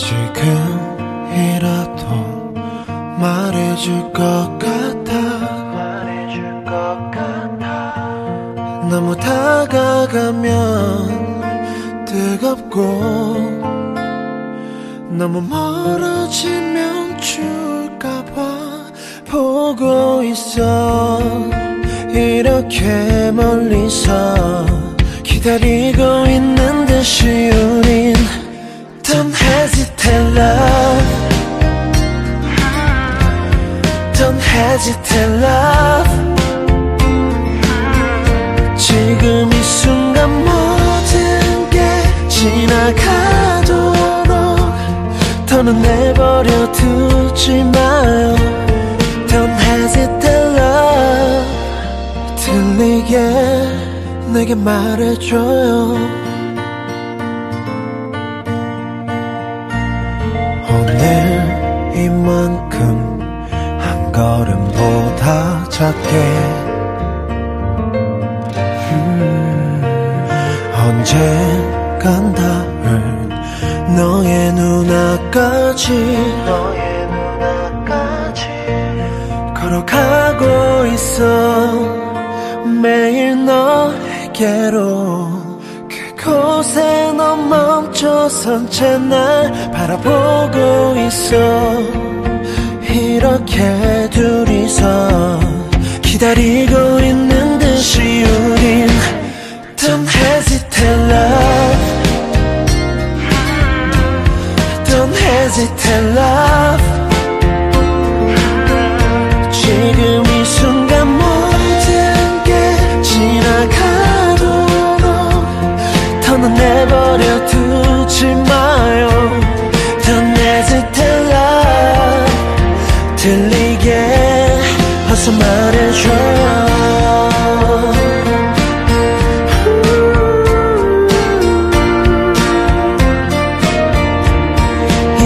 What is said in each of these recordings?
지금이라도 말해줄 것 같아. 말해줄 것 같아. 너무 다가가면 뜨겁고 너무 멀어지면 줄까봐 보고 있어. 이렇게 멀리서 기다리고 있는 듯이 우린 Don't hesitate love Don't hesitate love 지금 이 순간 모든 게 지나가도록 더는 내버려 두지 마요 Don't hesitate love 들리게 내게 말해줘요 작게. 음, 언젠간 닿을 너의 눈앞까지 너의 눈앞까지 걸어가고 있어. 매일 너에게로 그곳에 너 멈춰선 채 날 바라보고 있어. 이렇게 둘이서 기다리고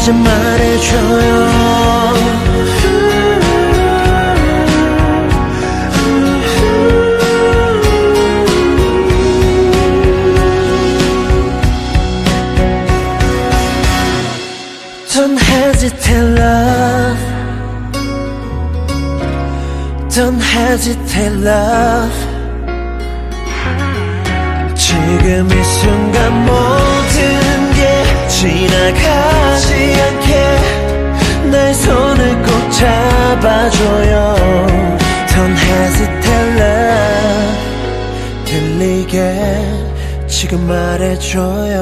이제 말해줘요 Don't hesitate love Don't hesitate love 지금 이 순간 게 지나가지 않게 내 손을 꼭 잡아줘요. Don't hesitate love. 들리게 지금 말해줘요